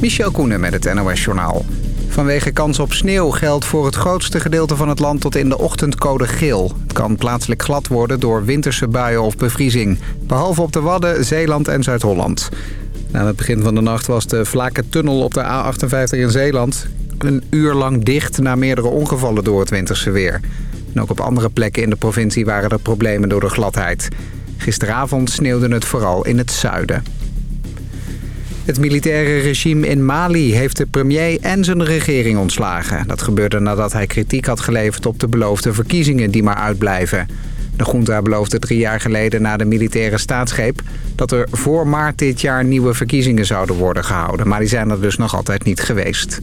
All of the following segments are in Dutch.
Michel Koenen met het NOS-journaal. Vanwege kans op sneeuw geldt voor het grootste gedeelte van het land tot in de ochtend code geel. Het kan plaatselijk glad worden door winterse buien of bevriezing. Behalve op de Wadden, Zeeland en Zuid-Holland. Na het begin van de nacht was de Vlaken-tunnel op de A58 in Zeeland... een uur lang dicht na meerdere ongevallen door het winterse weer. En ook op andere plekken in de provincie waren er problemen door de gladheid. Gisteravond sneeuwde het vooral in het zuiden. Het militaire regime in Mali heeft de premier en zijn regering ontslagen. Dat gebeurde nadat hij kritiek had geleverd op de beloofde verkiezingen die maar uitblijven. De junta beloofde drie jaar geleden na de militaire staatsgreep... dat er voor maart dit jaar nieuwe verkiezingen zouden worden gehouden. Maar die zijn er dus nog altijd niet geweest.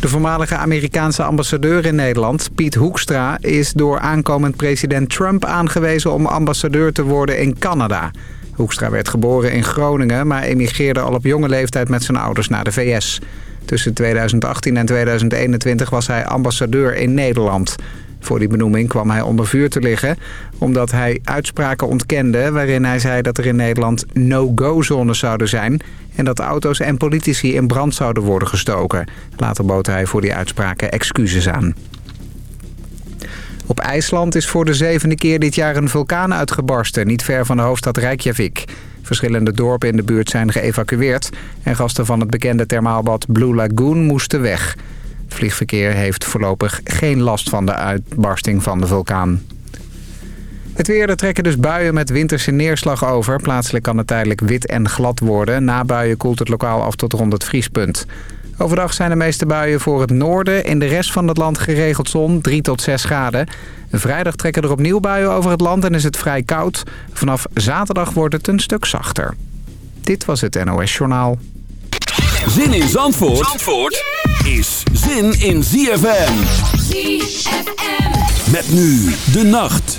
De voormalige Amerikaanse ambassadeur in Nederland, Piet Hoekstra... is door aankomend president Trump aangewezen om ambassadeur te worden in Canada. Hoekstra werd geboren in Groningen... maar emigreerde al op jonge leeftijd met zijn ouders naar de VS. Tussen 2018 en 2021 was hij ambassadeur in Nederland... Voor die benoeming kwam hij onder vuur te liggen... omdat hij uitspraken ontkende waarin hij zei dat er in Nederland no-go-zones zouden zijn... en dat auto's en politici in brand zouden worden gestoken. Later bood hij voor die uitspraken excuses aan. Op IJsland is voor de zevende keer dit jaar een vulkaan uitgebarsten... niet ver van de hoofdstad Reykjavik. Verschillende dorpen in de buurt zijn geëvacueerd... en gasten van het bekende thermaalbad Blue Lagoon moesten weg... Het vliegverkeer heeft voorlopig geen last van de uitbarsting van de vulkaan. Het weer, er trekken dus buien met winterse neerslag over. Plaatselijk kan het tijdelijk wit en glad worden. Na buien koelt het lokaal af tot rond het vriespunt. Overdag zijn de meeste buien voor het noorden. In de rest van het land geregeld zon, 3 tot 6 graden. Vrijdag trekken er opnieuw buien over het land en is het vrij koud. Vanaf zaterdag wordt het een stuk zachter. Dit was het NOS Journaal. Zin in Zandvoort, Zandvoort? is zin in ZFM. ZFM. Met nu de nacht.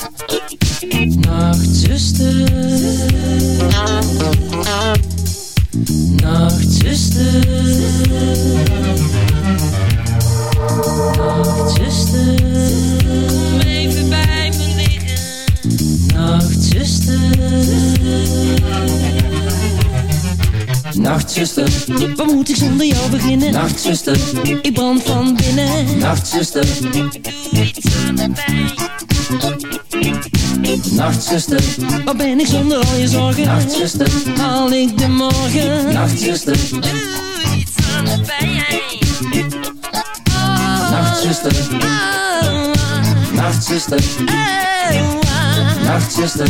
beginnen. Nachtzuster, ik brand van binnen. Nachtzuster, doe iets aan de pijn. Nachtzuster, waar ben ik zonder al je zorgen? Nachtzuster, haal ik de morgen? Nachtzuster, doe iets aan de pijn. Nachtzuster. Nachtzuster. Nachtzuster,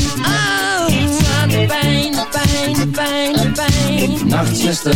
iets aan de pijn, de pijn, pijn, Nacht. Nachtzuster.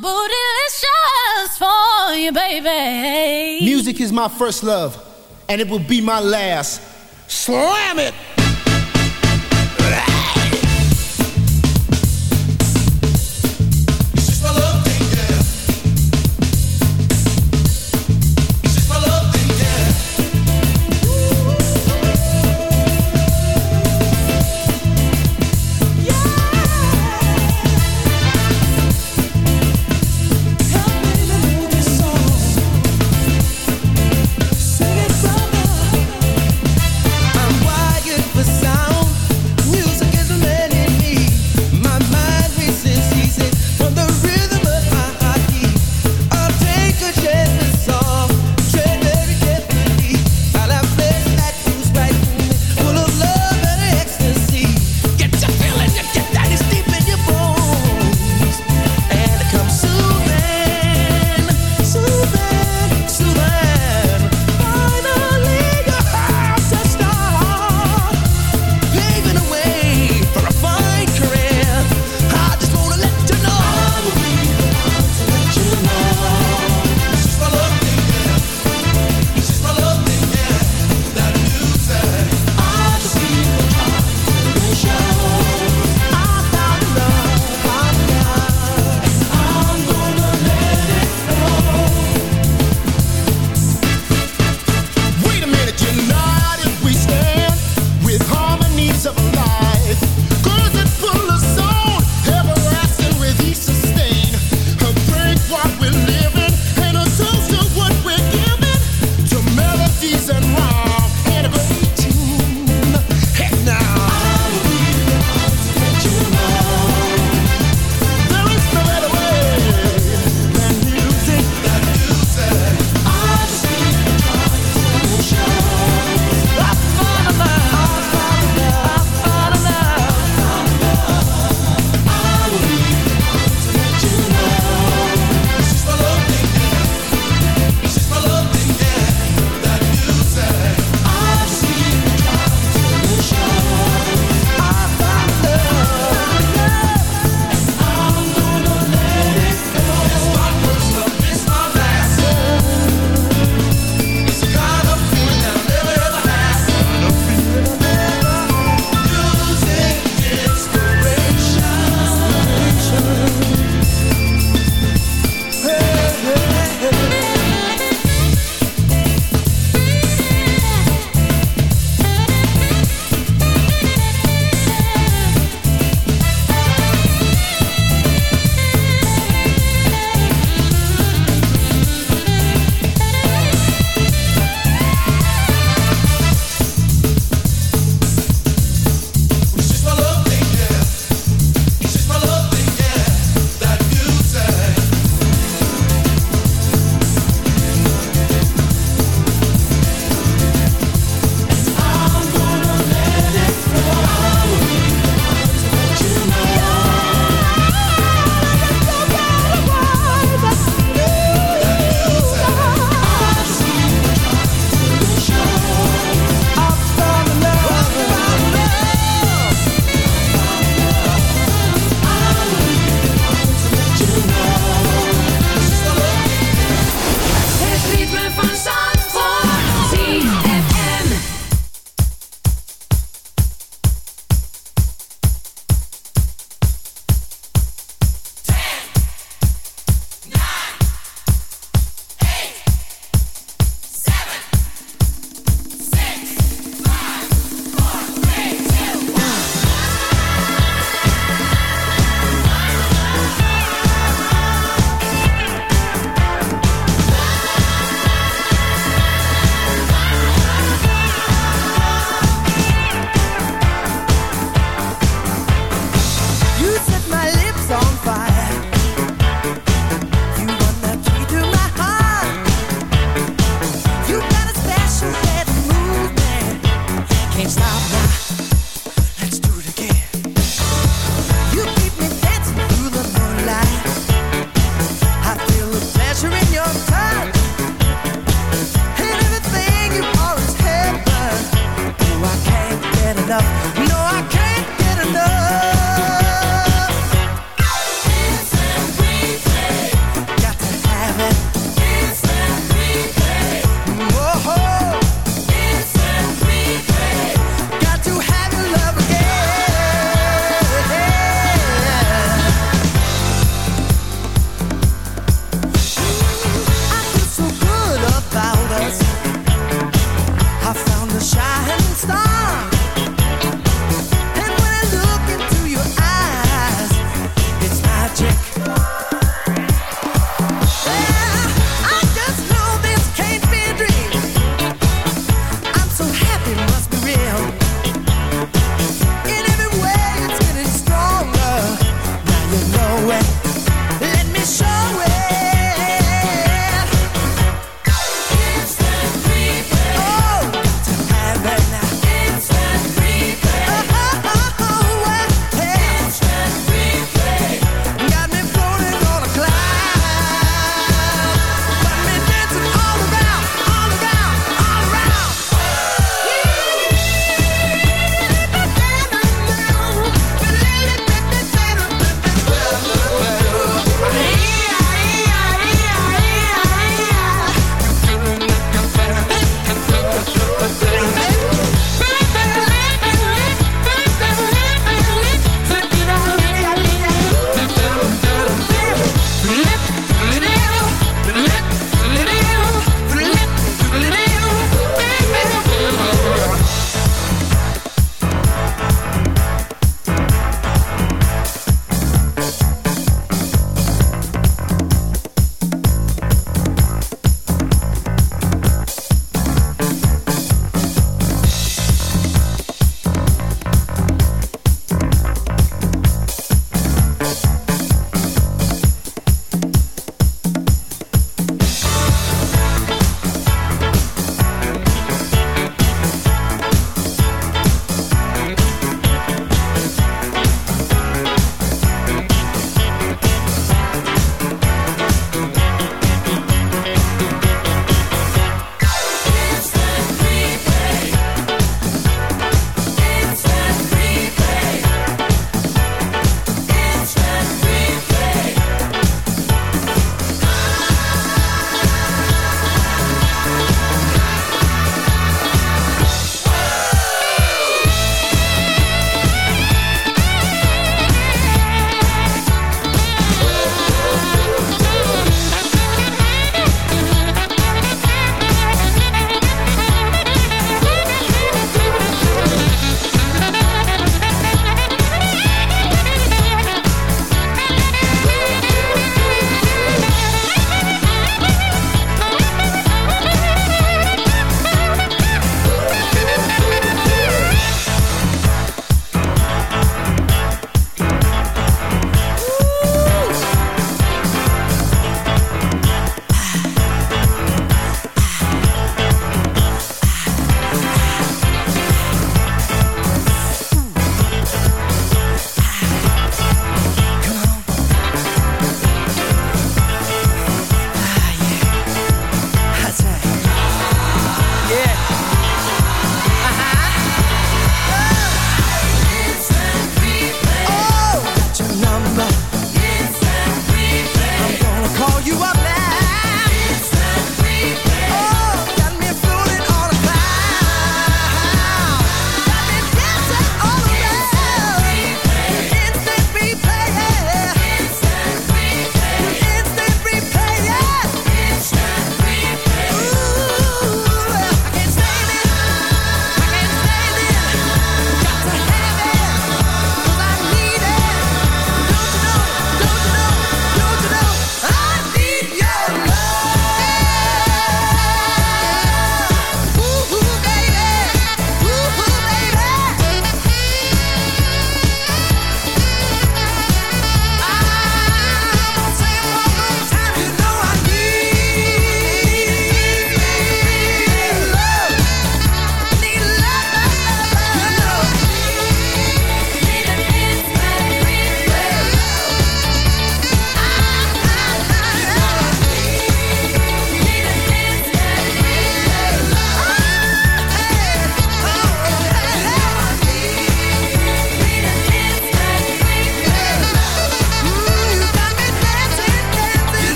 bootylicious for you, baby. Music is my first love, and it will be my last. Slam it!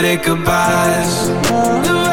good at goodbyes.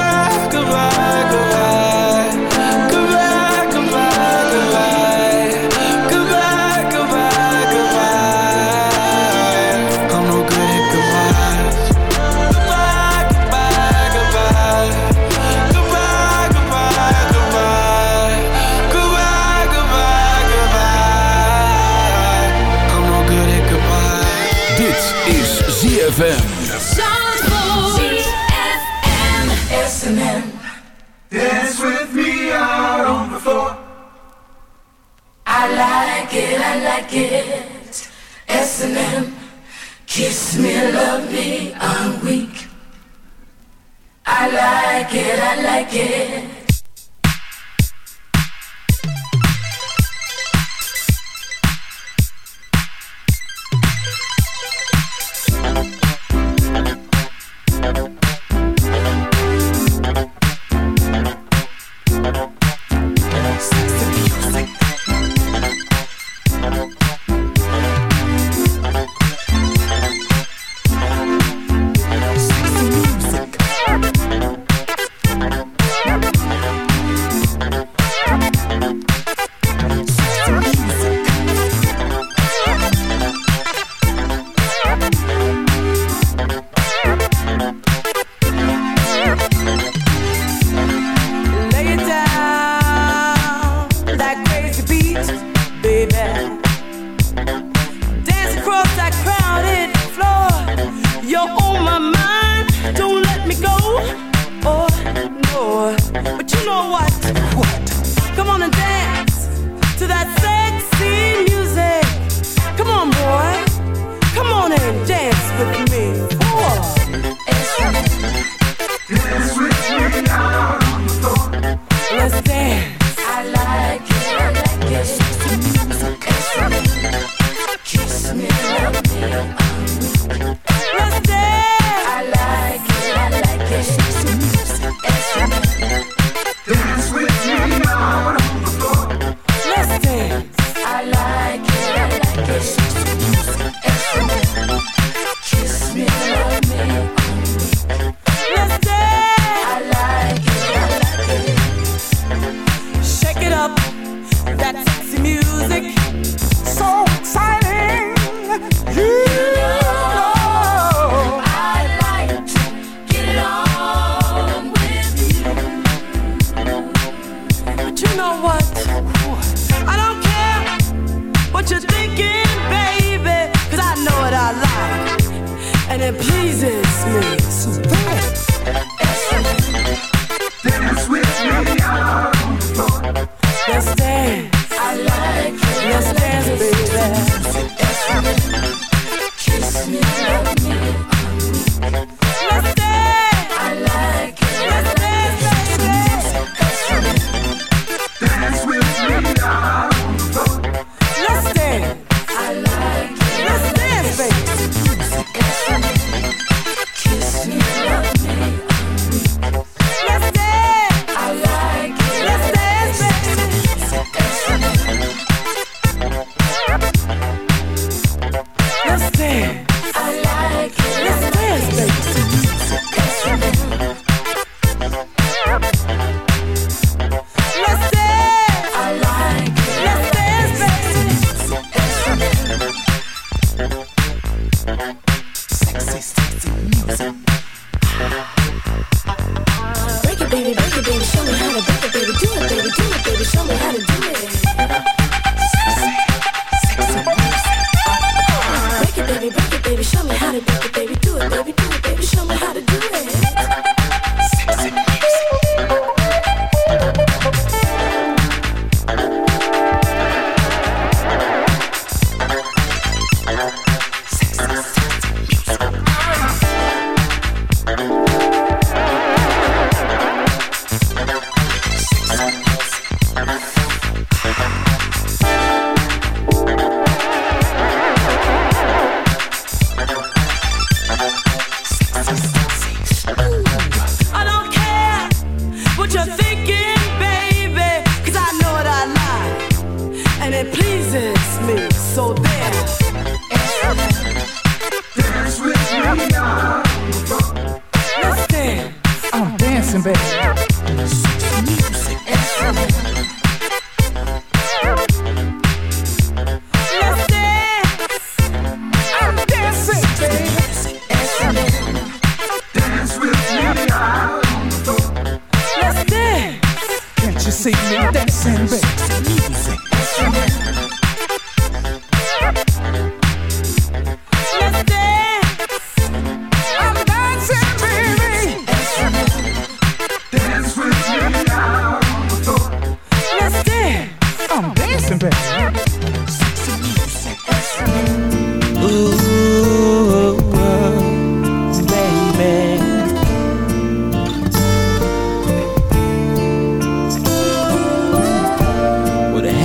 Música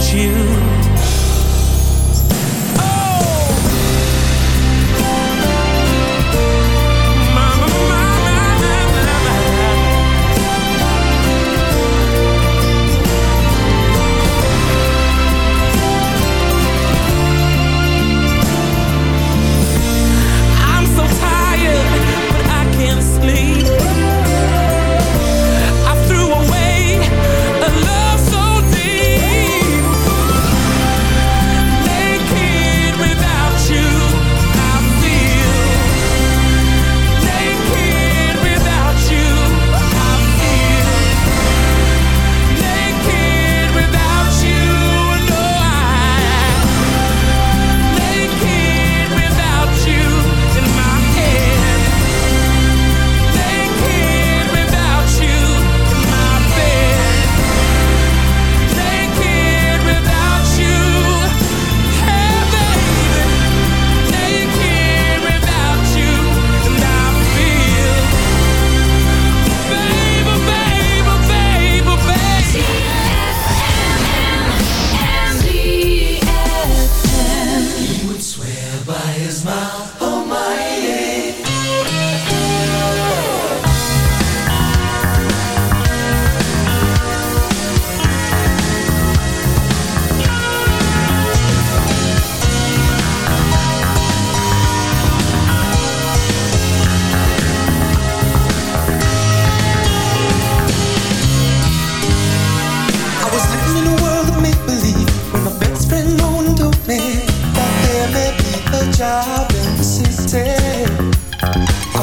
you.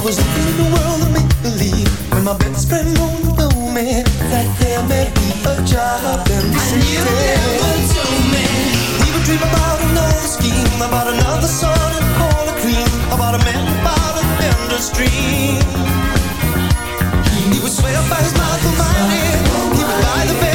Was living in a world of make believe when my best friend won't know me that there may be a job in the city. We would dream about another scheme, about another sun and all the cream, about a man about a industry. He would swear by his mouth for money. He would buy the best,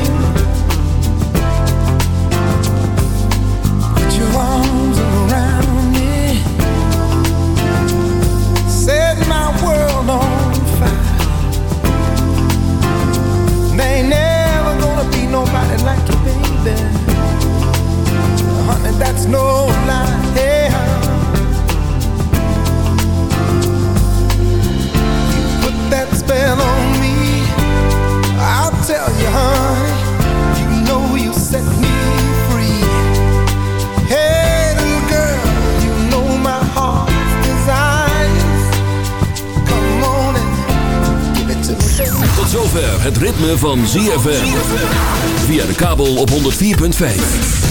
That's no lie. Hey, you put that spell on me. I'll tell you, honey. You know you set me free. Hey, girl, you know my heart's desires. Come on and give it to me. Tot zover het ritme van ZFM. Via de kabel op 104.5.